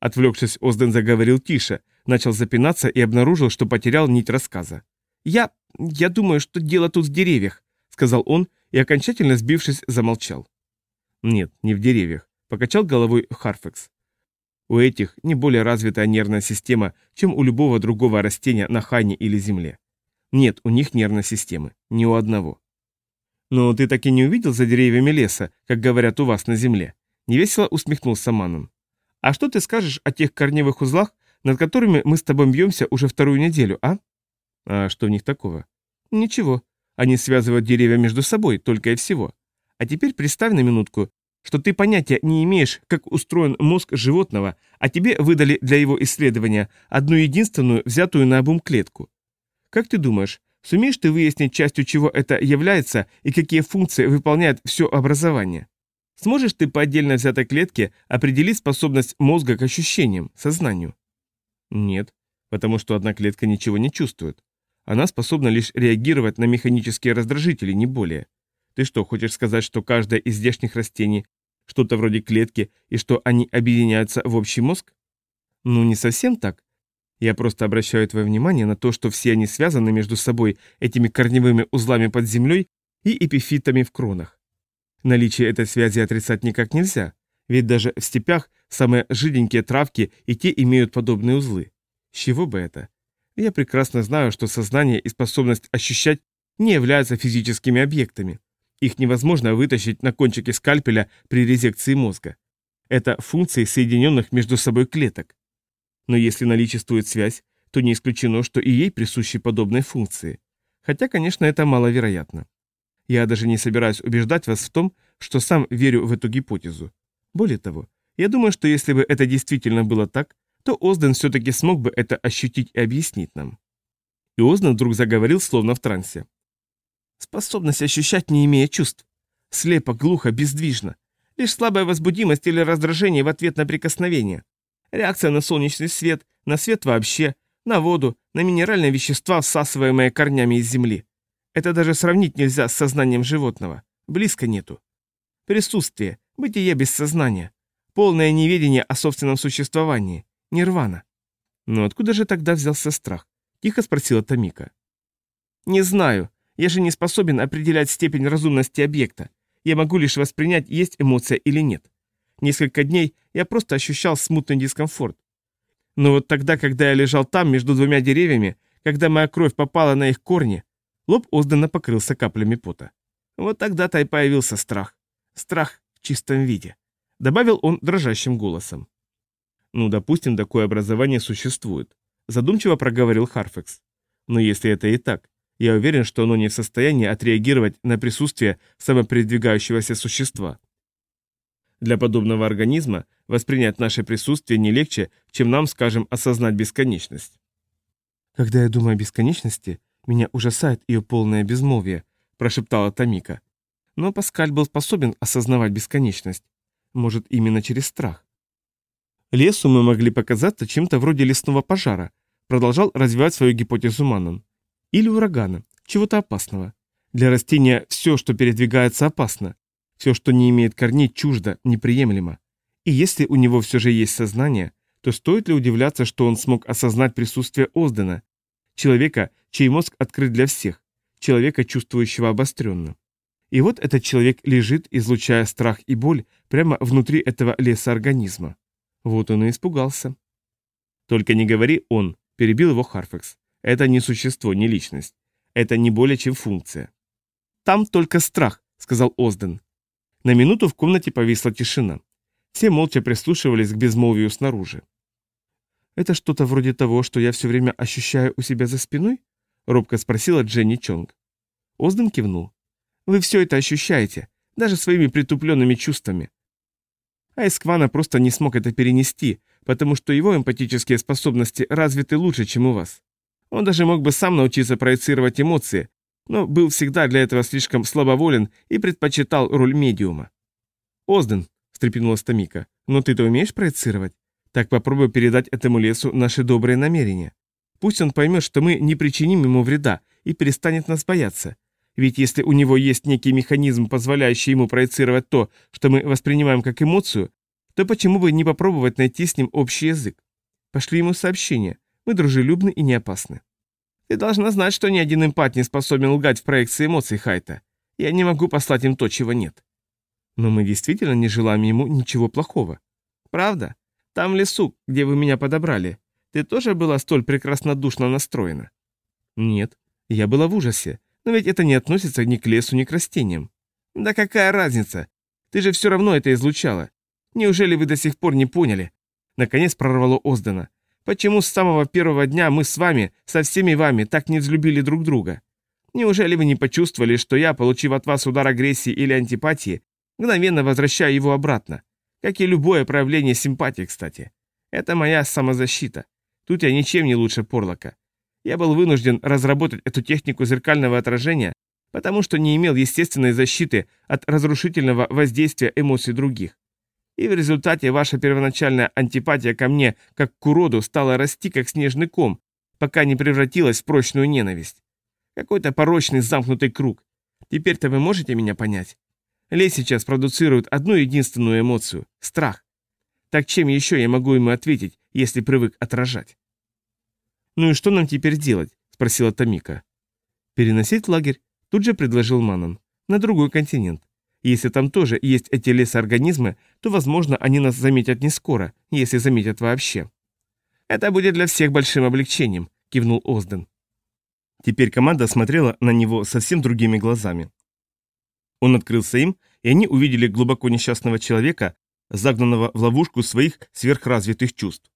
Отвлекшись, Озден заговорил тише, начал запинаться и обнаружил, что потерял нить рассказа. «Я... я думаю, что дело тут в деревьях», — сказал он и, окончательно сбившись, замолчал. «Нет, не в деревьях», — покачал головой Харфекс. У этих не более развитая нервная система, чем у любого другого растения на Хайне или Земле. Нет, у них нервной системы, ни у одного. Но ты так и не увидел за деревьями леса, как говорят у вас на Земле. Невесело усмехнулся Манон. А что ты скажешь о тех корневых узлах, над которыми мы с тобой бьемся уже вторую неделю, а? А что в них такого? Ничего. Они связывают деревья между собой, только и всего. А теперь представь на минутку, что ты понятия не имеешь, как устроен мозг животного, а тебе выдали для его исследования одну единственную, взятую на обум клетку. Как ты думаешь, сумеешь ты выяснить, частью чего это является и какие функции выполняет все образование? Сможешь ты по отдельно взятой клетке определить способность мозга к ощущениям, сознанию? Нет, потому что одна клетка ничего не чувствует. Она способна лишь реагировать на механические раздражители, не более. Ты что, хочешь сказать, что каждое из здешних растений что-то вроде клетки, и что они объединяются в общий мозг? Ну, не совсем так. Я просто обращаю твое внимание на то, что все они связаны между собой этими корневыми узлами под землей и эпифитами в кронах. Наличие этой связи отрицать никак нельзя, ведь даже в степях самые жиденькие травки и те имеют подобные узлы. С чего бы это? Я прекрасно знаю, что сознание и способность ощущать не являются физическими объектами. Их невозможно вытащить на кончике скальпеля при резекции мозга. Это функции соединенных между собой клеток. Но если наличествует связь, то не исключено, что и ей присущи подобные функции. Хотя, конечно, это маловероятно. Я даже не собираюсь убеждать вас в том, что сам верю в эту гипотезу. Более того, я думаю, что если бы это действительно было так, то Озден все-таки смог бы это ощутить и объяснить нам. И Озден вдруг заговорил, словно в трансе. Способность ощущать, не имея чувств. Слепо, глухо, бездвижно. Лишь слабая возбудимость или раздражение в ответ на прикосновение. Реакция на солнечный свет, на свет вообще, на воду, на минеральные вещества, всасываемые корнями из земли. Это даже сравнить нельзя с сознанием животного. Близко нету. Присутствие, бытие без сознания. Полное неведение о собственном существовании. Нирвана. Но откуда же тогда взялся страх? Тихо спросила Тамика. Не знаю, я же не способен определять степень разумности объекта. Я могу лишь воспринять, есть эмоция или нет. Несколько дней я просто ощущал смутный дискомфорт. Но вот тогда, когда я лежал там, между двумя деревьями, когда моя кровь попала на их корни, лоб Оздана покрылся каплями пота. Вот тогда-то и появился страх. Страх в чистом виде. Добавил он дрожащим голосом. Ну, допустим, такое образование существует. Задумчиво проговорил Харфекс. Но если это и так, я уверен, что оно не в состоянии отреагировать на присутствие самопередвигающегося существа. Для подобного организма воспринять наше присутствие не легче, чем нам, скажем, осознать бесконечность. «Когда я думаю о бесконечности, меня ужасает ее полное безмолвие», – прошептала Тамика. Но Паскаль был способен осознавать бесконечность. Может, именно через страх. Лесу мы могли показаться чем-то вроде лесного пожара, продолжал развивать свою гипотезу Маннон. Или урагана, чего-то опасного. Для растения все, что передвигается, опасно. Все, что не имеет корней, чуждо, неприемлемо. И если у него все же есть сознание, то стоит ли удивляться, что он смог осознать присутствие Оздена, человека, чей мозг открыт для всех, человека, чувствующего обостренно. И вот этот человек лежит, излучая страх и боль прямо внутри этого леса организма. Вот он и испугался. «Только не говори «он», — перебил его Харфекс. Это не существо, не личность. Это не более чем функция. «Там только страх», — сказал Озден. На минуту в комнате повисла тишина. Все молча прислушивались к безмолвию снаружи. «Это что-то вроде того, что я все время ощущаю у себя за спиной?» — робко спросила Дженни Чонг. Озден кивнул. «Вы все это ощущаете, даже своими притупленными чувствами. А Эсквана просто не смог это перенести, потому что его эмпатические способности развиты лучше, чем у вас. Он даже мог бы сам научиться проецировать эмоции, но был всегда для этого слишком слабоволен и предпочитал роль медиума. «Озден», — встрепенулась Томика, — «но ты-то умеешь проецировать? Так попробуй передать этому лесу наши добрые намерения. Пусть он поймет, что мы не причиним ему вреда и перестанет нас бояться. Ведь если у него есть некий механизм, позволяющий ему проецировать то, что мы воспринимаем как эмоцию, то почему бы не попробовать найти с ним общий язык? Пошли ему сообщение. Мы дружелюбны и не опасны. Ты должна знать, что ни один эмпат не способен лгать в проекции эмоций Хайта. Я не могу послать им то, чего нет. Но мы действительно не желаем ему ничего плохого. Правда? Там лесу, где вы меня подобрали, ты тоже была столь прекраснодушно настроена? Нет, я была в ужасе. Но ведь это не относится ни к лесу, ни к растениям. Да какая разница? Ты же все равно это излучала. Неужели вы до сих пор не поняли? Наконец прорвало Оздена. Почему с самого первого дня мы с вами, со всеми вами, так не взлюбили друг друга? Неужели вы не почувствовали, что я, получив от вас удар агрессии или антипатии, мгновенно возвращаю его обратно? Как и любое проявление симпатии, кстати. Это моя самозащита. Тут я ничем не лучше Порлока. Я был вынужден разработать эту технику зеркального отражения, потому что не имел естественной защиты от разрушительного воздействия эмоций других. И в результате ваша первоначальная антипатия ко мне, как к уроду, стала расти, как снежный ком, пока не превратилась в прочную ненависть. Какой-то порочный замкнутый круг. Теперь-то вы можете меня понять? Лей сейчас продуцирует одну единственную эмоцию – страх. Так чем еще я могу ему ответить, если привык отражать? «Ну и что нам теперь делать?» – спросила Тамика. «Переносить лагерь», – тут же предложил Манон, – «на другой континент. Если там тоже есть эти лесоорганизмы, то, возможно, они нас заметят не скоро, если заметят вообще. Это будет для всех большим облегчением, кивнул Озден. Теперь команда смотрела на него совсем другими глазами. Он открылся им, и они увидели глубоко несчастного человека, загнанного в ловушку своих сверхразвитых чувств.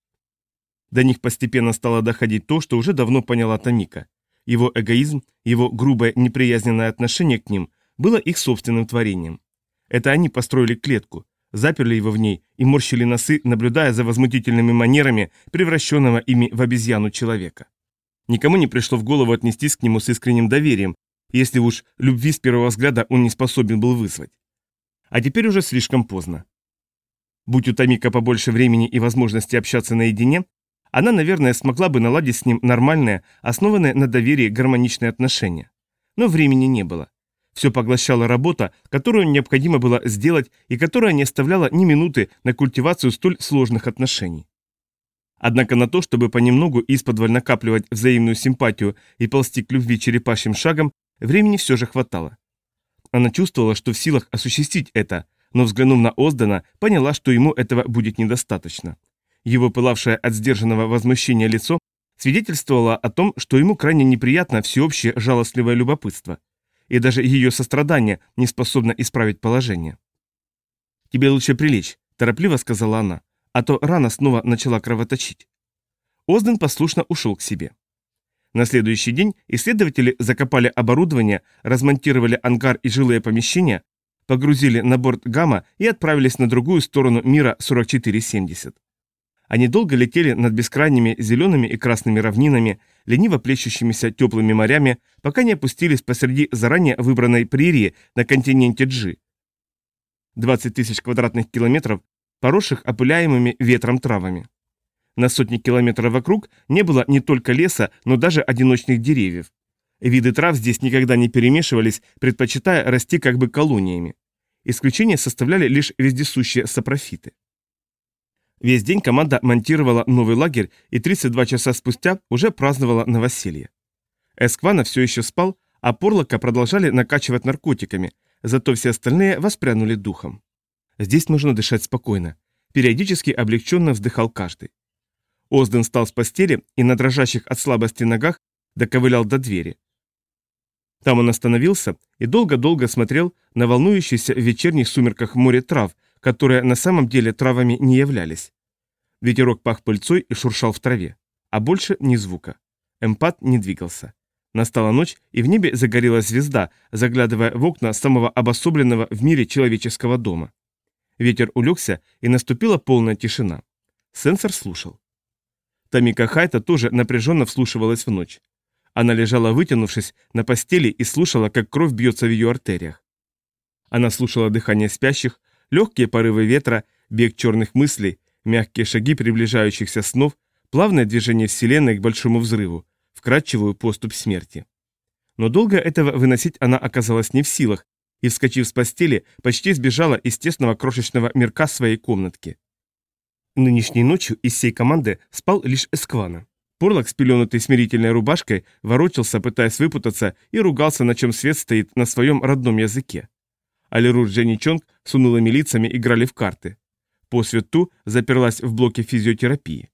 До них постепенно стало доходить то, что уже давно поняла Тамика. Его эгоизм, его грубое неприязненное отношение к ним было их собственным творением. Это они построили клетку, заперли его в ней и морщили носы, наблюдая за возмутительными манерами превращенного ими в обезьяну человека. Никому не пришло в голову отнестись к нему с искренним доверием, если уж любви с первого взгляда он не способен был вызвать. А теперь уже слишком поздно. Будь у Тамика побольше времени и возможности общаться наедине, она, наверное, смогла бы наладить с ним нормальные, основанные на доверии гармоничные отношения. Но времени не было. Все поглощала работа, которую необходимо было сделать и которая не оставляла ни минуты на культивацию столь сложных отношений. Однако на то, чтобы понемногу исподволь накапливать взаимную симпатию и ползти к любви черепашьим шагом, времени все же хватало. Она чувствовала, что в силах осуществить это, но взглянув на Оздана, поняла, что ему этого будет недостаточно. Его пылавшее от сдержанного возмущения лицо свидетельствовало о том, что ему крайне неприятно всеобщее жалостливое любопытство – и даже ее сострадание не способно исправить положение. «Тебе лучше прилечь», – торопливо сказала она, а то рана снова начала кровоточить. Озден послушно ушел к себе. На следующий день исследователи закопали оборудование, размонтировали ангар и жилые помещения, погрузили на борт Гамма и отправились на другую сторону мира 4470. Они долго летели над бескрайними зелеными и красными равнинами, лениво плещущимися теплыми морями, пока не опустились посреди заранее выбранной прерии на континенте Джи. 20 тысяч квадратных километров, поросших опыляемыми ветром травами. На сотни километров вокруг не было не только леса, но даже одиночных деревьев. Виды трав здесь никогда не перемешивались, предпочитая расти как бы колониями. Исключение составляли лишь вездесущие сапрофиты. Весь день команда монтировала новый лагерь и 32 часа спустя уже праздновала новоселье. Эсквана все еще спал, а Порлока продолжали накачивать наркотиками, зато все остальные воспрянули духом. Здесь нужно дышать спокойно. Периодически облегченно вздыхал каждый. Озден встал с постели и на дрожащих от слабости ногах доковылял до двери. Там он остановился и долго-долго смотрел на волнующийся в вечерних сумерках море трав, которые на самом деле травами не являлись. Ветерок пах пыльцой и шуршал в траве, а больше ни звука. Эмпат не двигался. Настала ночь, и в небе загорелась звезда, заглядывая в окна самого обособленного в мире человеческого дома. Ветер улегся, и наступила полная тишина. Сенсор слушал. Тамика Хайта тоже напряженно вслушивалась в ночь. Она лежала вытянувшись на постели и слушала, как кровь бьется в ее артериях. Она слушала дыхание спящих, Легкие порывы ветра, бег черных мыслей, мягкие шаги приближающихся снов, плавное движение Вселенной к большому взрыву, вкрадчивую поступь смерти. Но долго этого выносить она оказалась не в силах, и, вскочив с постели, почти сбежала из тесного крошечного мирка своей комнатки. Нынешней ночью из всей команды спал лишь Эсквана. Порлок, спеленутый смирительной рубашкой, ворочался, пытаясь выпутаться, и ругался, на чем свет стоит на своем родном языке. Алирур с Дженни Чонг с унылыми лицами играли в карты. По свету заперлась в блоке физиотерапии.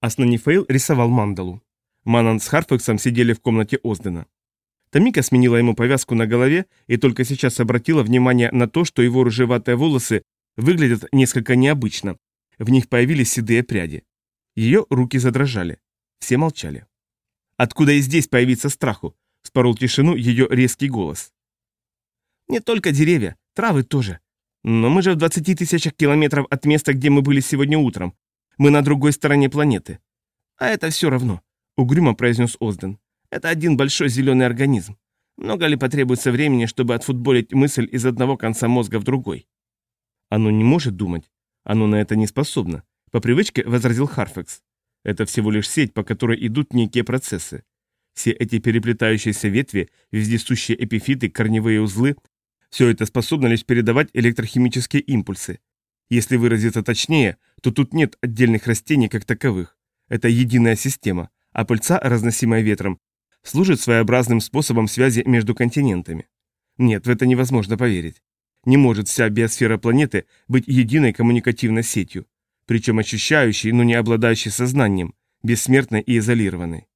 Аснанифейл рисовал мандалу. Манан с Харфексом сидели в комнате Оздена. Тамика сменила ему повязку на голове и только сейчас обратила внимание на то, что его рыжеватые волосы выглядят несколько необычно. В них появились седые пряди. Ее руки задрожали. Все молчали. «Откуда и здесь появиться страху?» – спорол тишину ее резкий голос. «Не только деревья, травы тоже. Но мы же в 20 тысячах километров от места, где мы были сегодня утром. Мы на другой стороне планеты. А это все равно», – угрюмо произнес Озден. «Это один большой зеленый организм. Много ли потребуется времени, чтобы отфутболить мысль из одного конца мозга в другой?» «Оно не может думать. Оно на это не способно», – по привычке возразил Харфекс. Это всего лишь сеть, по которой идут некие процессы. Все эти переплетающиеся ветви, вездесущие эпифиты, корневые узлы – все это способно лишь передавать электрохимические импульсы. Если выразиться точнее, то тут нет отдельных растений как таковых. Это единая система, а пыльца, разносимая ветром, служит своеобразным способом связи между континентами. Нет, в это невозможно поверить. Не может вся биосфера планеты быть единой коммуникативной сетью причем ощущающий, но не обладающий сознанием, бессмертной и изолированной.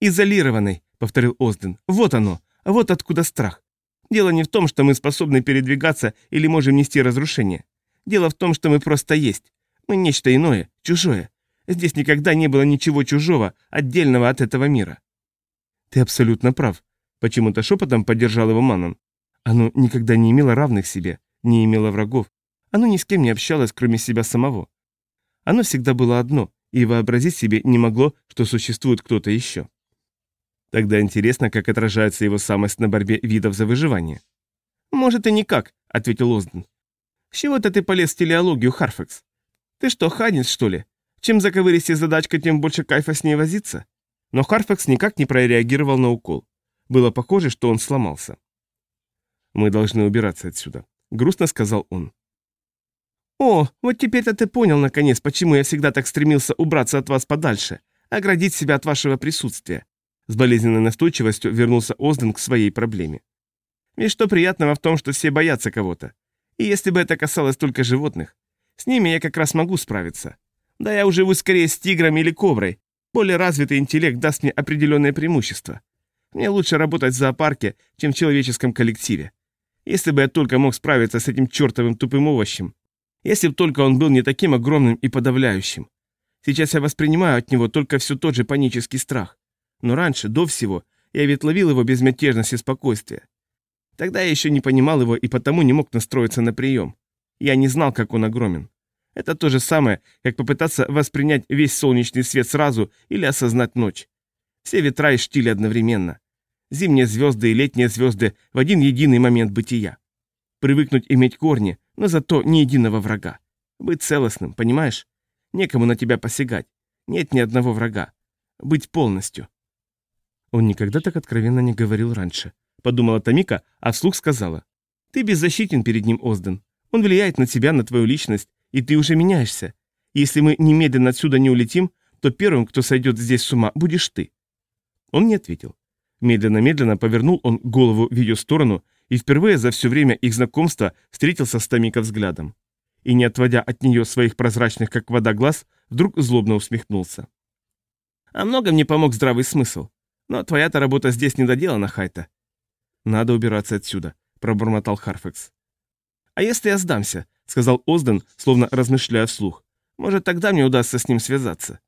«Изолированной», — повторил Озден, — «вот оно, вот откуда страх. Дело не в том, что мы способны передвигаться или можем нести разрушение. Дело в том, что мы просто есть. Мы нечто иное, чужое. Здесь никогда не было ничего чужого, отдельного от этого мира». «Ты абсолютно прав», — почему-то шепотом поддержал его Манон. «Оно никогда не имело равных себе, не имело врагов. Оно ни с кем не общалось, кроме себя самого. Оно всегда было одно, и вообразить себе не могло, что существует кто-то еще. Тогда интересно, как отражается его самость на борьбе видов за выживание. «Может и никак», — ответил Озден. «С чего-то ты полез в телеологию, Харфекс? Ты что, ханец, что ли? Чем заковыристее задачка, тем больше кайфа с ней возиться?» Но Харфекс никак не прореагировал на укол. Было похоже, что он сломался. «Мы должны убираться отсюда», — грустно сказал он. «О, вот теперь-то ты понял, наконец, почему я всегда так стремился убраться от вас подальше, оградить себя от вашего присутствия». С болезненной настойчивостью вернулся Озден к своей проблеме. Ведь что приятного в том, что все боятся кого-то. И если бы это касалось только животных, с ними я как раз могу справиться. Да я уживу скорее с тигром или коброй. Более развитый интеллект даст мне определенное преимущество. Мне лучше работать в зоопарке, чем в человеческом коллективе. Если бы я только мог справиться с этим чертовым тупым овощем, если бы только он был не таким огромным и подавляющим. Сейчас я воспринимаю от него только все тот же панический страх. Но раньше, до всего, я ведь ловил его безмятежность и спокойствие. Тогда я еще не понимал его и потому не мог настроиться на прием. Я не знал, как он огромен. Это то же самое, как попытаться воспринять весь солнечный свет сразу или осознать ночь. Все ветра и штили одновременно. Зимние звезды и летние звезды в один единый момент бытия. Привыкнуть иметь корни, но зато ни единого врага. Быть целостным, понимаешь? Некому на тебя посягать. Нет ни одного врага. Быть полностью. Он никогда так откровенно не говорил раньше. Подумала Тамика, а вслух сказала. Ты беззащитен перед ним, Озден. Он влияет на тебя, на твою личность, и ты уже меняешься. Если мы немедленно отсюда не улетим, то первым, кто сойдет здесь с ума, будешь ты. Он не ответил. Медленно-медленно повернул он голову в ее сторону и впервые за все время их знакомства встретился с Томико взглядом. И не отводя от нее своих прозрачных, как вода, глаз, вдруг злобно усмехнулся. «А много мне помог здравый смысл. Но твоя-то работа здесь не доделана, Хайта». «Надо убираться отсюда», — пробормотал Харфекс. «А если я сдамся?» — сказал Озден, словно размышляя вслух. «Может, тогда мне удастся с ним связаться».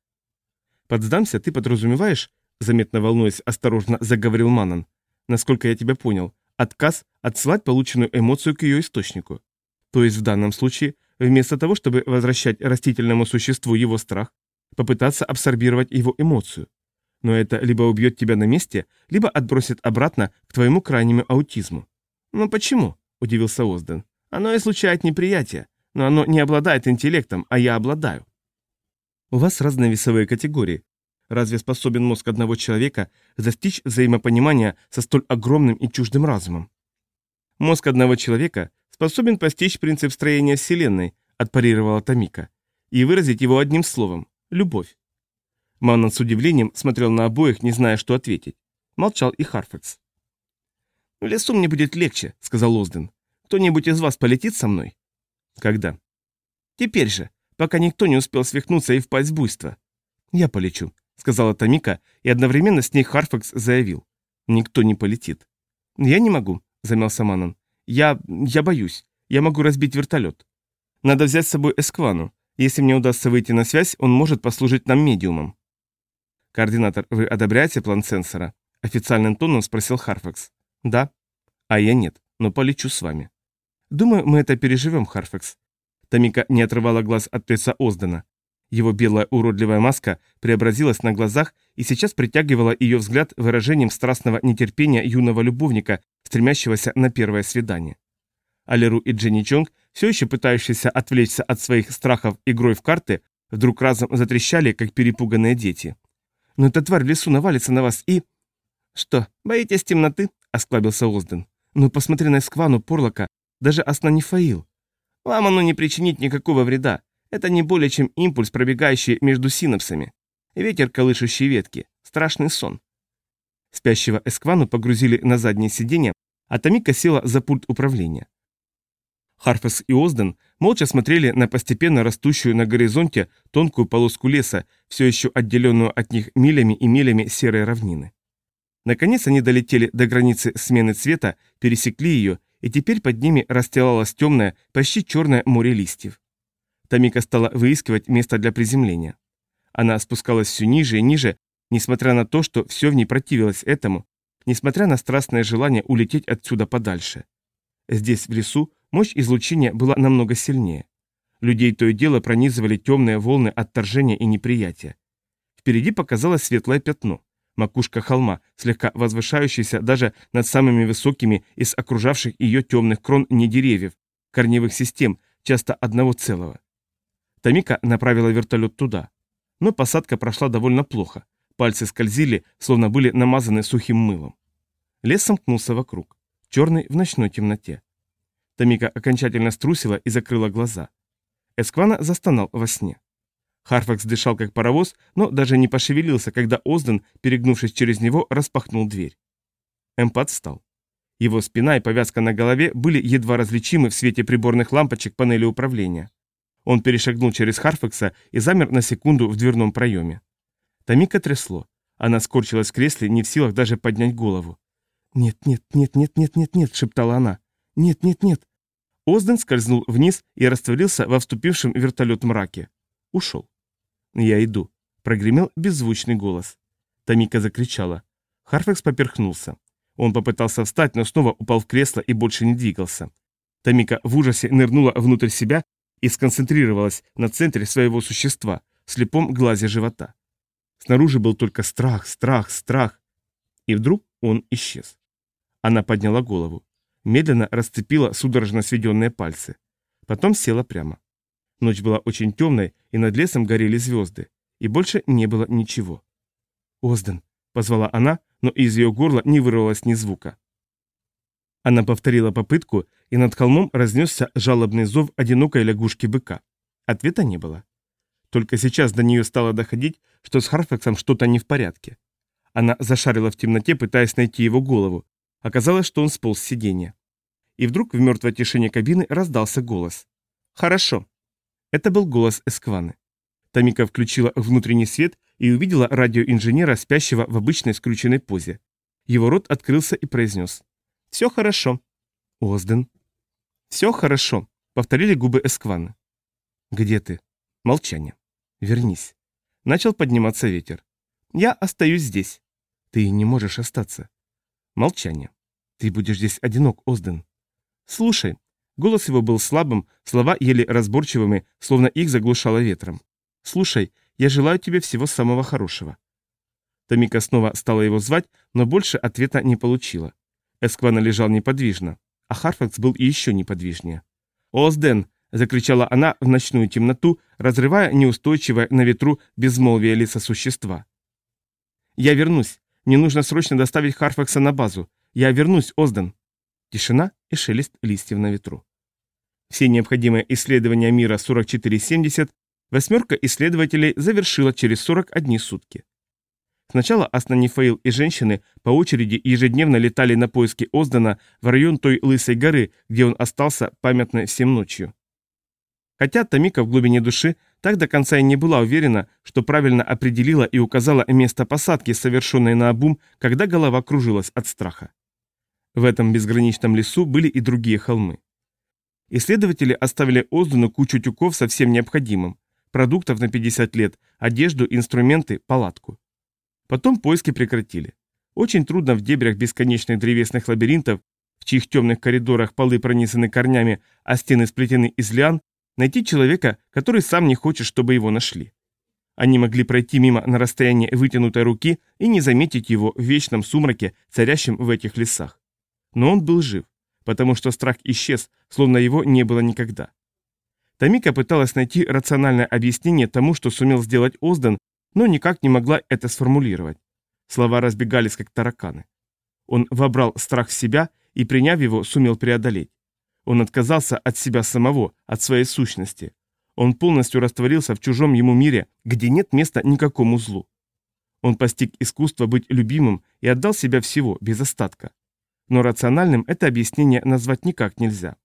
«Под сдамся ты подразумеваешь?» — заметно волнуясь, осторожно заговорил Манан. «Насколько я тебя понял, Отказ отсылать полученную эмоцию к ее источнику. То есть в данном случае, вместо того, чтобы возвращать растительному существу его страх, попытаться абсорбировать его эмоцию. Но это либо убьет тебя на месте, либо отбросит обратно к твоему крайнему аутизму. «Ну почему?» – удивился Озден. «Оно излучает неприятие, но оно не обладает интеллектом, а я обладаю». У вас разные весовые категории, Разве способен мозг одного человека достичь взаимопонимания со столь огромным и чуждым разумом? Мозг одного человека способен постичь принцип строения Вселенной, отпарировала Томика. и выразить его одним словом – любовь. Маннон с удивлением смотрел на обоих, не зная, что ответить. Молчал и Харфекс. «В лесу мне будет легче», — сказал Озден. «Кто-нибудь из вас полетит со мной?» «Когда?» «Теперь же, пока никто не успел свихнуться и впасть в буйство». «Я полечу», — сказала Тамика, и одновременно с ней Харфекс заявил. «Никто не полетит». «Я не могу», — замялся Маннон. «Я... я боюсь. Я могу разбить вертолет. Надо взять с собой Эсквану. Если мне удастся выйти на связь, он может послужить нам медиумом». «Координатор, вы одобряете план сенсора?» Официальным тоном спросил Харфекс. «Да». «А я нет, но полечу с вами». «Думаю, мы это переживем, Харфекс». Тамика не отрывала глаз от лица Оздена. Его белая уродливая маска преобразилась на глазах и сейчас притягивала ее взгляд выражением страстного нетерпения юного любовника, стремящегося на первое свидание. Алеру и Дженни Чонг, все еще пытающиеся отвлечься от своих страхов игрой в карты, вдруг разом затрещали, как перепуганные дети. «Но эта тварь в лесу навалится на вас и...» «Что, боитесь темноты?» — осклабился Озден. «Ну посмотри на Эсквану, Порлока, даже Аснанифаил. Вам оно не причинит никакого вреда. Это не более чем импульс, пробегающий между синапсами. Ветер, колышущий ветки. Страшный сон». Спящего Эсквану погрузили на заднее сиденье, а Тамика села за пульт управления. Харфес и Озден молча смотрели на постепенно растущую на горизонте тонкую полоску леса, все еще отделенную от них милями и милями серой равнины. Наконец они долетели до границы смены цвета, пересекли ее, и теперь под ними расстилалось темное, почти черное море листьев. Тамика стала выискивать место для приземления. Она спускалась все ниже и ниже, несмотря на то, что все в ней противилось этому, несмотря на страстное желание улететь отсюда подальше. Здесь, в лесу, мощь излучения была намного сильнее. Людей то и дело пронизывали темные волны отторжения и неприятия. Впереди показалось светлое пятно макушка холма, слегка возвышающаяся даже над самыми высокими из окружавших ее темных крон не деревьев, корневых систем, часто одного целого. Тамика направила вертолет туда. Но посадка прошла довольно плохо. Пальцы скользили, словно были намазаны сухим мылом. Лес сомкнулся вокруг, черный в ночной темноте. Тамика окончательно струсила и закрыла глаза. Эсквана застонал во сне. Харфакс дышал как паровоз, но даже не пошевелился, когда Озден, перегнувшись через него, распахнул дверь. Эмпат встал. Его спина и повязка на голове были едва различимы в свете приборных лампочек панели управления. Он перешагнул через Харфакса и замер на секунду в дверном проеме. Тамика трясло. Она скорчилась в кресле, не в силах даже поднять голову. «Нет, нет, нет, нет, нет, нет, нет», — шептала она. «Нет, нет, нет». Озден скользнул вниз и растворился во вступившем вертолет мраке. Ушел. «Я иду», — прогремел беззвучный голос. Тамика закричала. Харфекс поперхнулся. Он попытался встать, но снова упал в кресло и больше не двигался. Тамика в ужасе нырнула внутрь себя и сконцентрировалась на центре своего существа, слепом глазе живота. Снаружи был только страх, страх, страх. И вдруг он исчез. Она подняла голову. Медленно расцепила судорожно сведенные пальцы. Потом села прямо. Ночь была очень темной, и над лесом горели звезды. И больше не было ничего. «Озден», — позвала она, но из ее горла не вырвалось ни звука. Она повторила попытку, и над холмом разнесся жалобный зов одинокой лягушки-быка. Ответа не было. Только сейчас до нее стало доходить, что с Харфаксом что-то не в порядке. Она зашарила в темноте, пытаясь найти его голову. Оказалось, что он сполз с сиденья. И вдруг в мертвой тишине кабины раздался голос. «Хорошо, это был голос Эскваны. Тамика включила внутренний свет и увидела радиоинженера, спящего в обычной скрученной позе. Его рот открылся и произнес. «Все хорошо». «Озден». «Все хорошо», — повторили губы Эскваны. «Где ты?» Молчание. «Вернись». Начал подниматься ветер. «Я остаюсь здесь». «Ты не можешь остаться». Молчание. «Ты будешь здесь одинок, Озден». «Слушай, Голос его был слабым, слова еле разборчивыми, словно их заглушало ветром. «Слушай, я желаю тебе всего самого хорошего». Томика снова стала его звать, но больше ответа не получила. Эсквана лежал неподвижно, а Харфакс был еще неподвижнее. «Озден!» — закричала она в ночную темноту, разрывая неустойчивое на ветру безмолвие лица существа. «Я вернусь. Мне нужно срочно доставить Харфакса на базу. Я вернусь, Озден!» Тишина и шелест листьев на ветру. Все необходимые исследования мира 4470 восьмерка исследователей завершила через 41 сутки. Сначала Аснанифаил и женщины по очереди ежедневно летали на поиски Оздана в район той Лысой горы, где он остался памятной всем ночью. Хотя Тамика в глубине души так до конца и не была уверена, что правильно определила и указала место посадки, совершенной на обум, когда голова кружилась от страха. В этом безграничном лесу были и другие холмы. Исследователи оставили Оздану кучу тюков со всем необходимым, продуктов на 50 лет, одежду, инструменты, палатку. Потом поиски прекратили. Очень трудно в дебрях бесконечных древесных лабиринтов, в чьих темных коридорах полы пронизаны корнями, а стены сплетены из лиан, найти человека, который сам не хочет, чтобы его нашли. Они могли пройти мимо на расстоянии вытянутой руки и не заметить его в вечном сумраке, царящем в этих лесах. Но он был жив, потому что страх исчез, словно его не было никогда. Тамика пыталась найти рациональное объяснение тому, что сумел сделать Оздан, но никак не могла это сформулировать. Слова разбегались, как тараканы. Он вобрал страх в себя и, приняв его, сумел преодолеть. Он отказался от себя самого, от своей сущности. Он полностью растворился в чужом ему мире, где нет места никакому злу. Он постиг искусство быть любимым и отдал себя всего, без остатка. Но рациональным это объяснение назвать никак нельзя.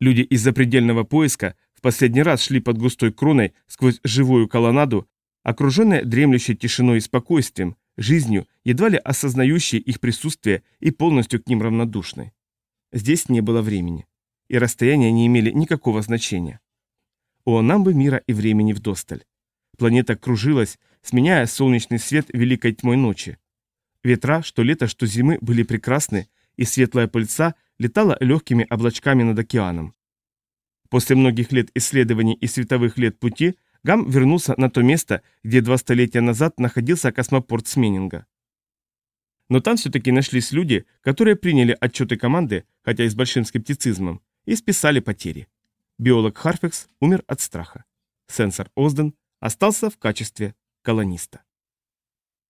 Люди из запредельного поиска в последний раз шли под густой кроной сквозь живую колоннаду, окруженные дремлющей тишиной и спокойствием, жизнью, едва ли осознающей их присутствие и полностью к ним равнодушной. Здесь не было времени, и расстояния не имели никакого значения. У Анамбы мира и времени вдосталь. Планета кружилась, сменяя солнечный свет великой тьмой ночи. Ветра, что лето, что зимы, были прекрасны, и светлая пыльца летала легкими облачками над океаном. После многих лет исследований и световых лет пути Гам вернулся на то место, где два столетия назад находился космопорт Сменинга. Но там все-таки нашлись люди, которые приняли отчеты команды, хотя и с большим скептицизмом, и списали потери. Биолог Харфекс умер от страха. Сенсор Озден остался в качестве колониста.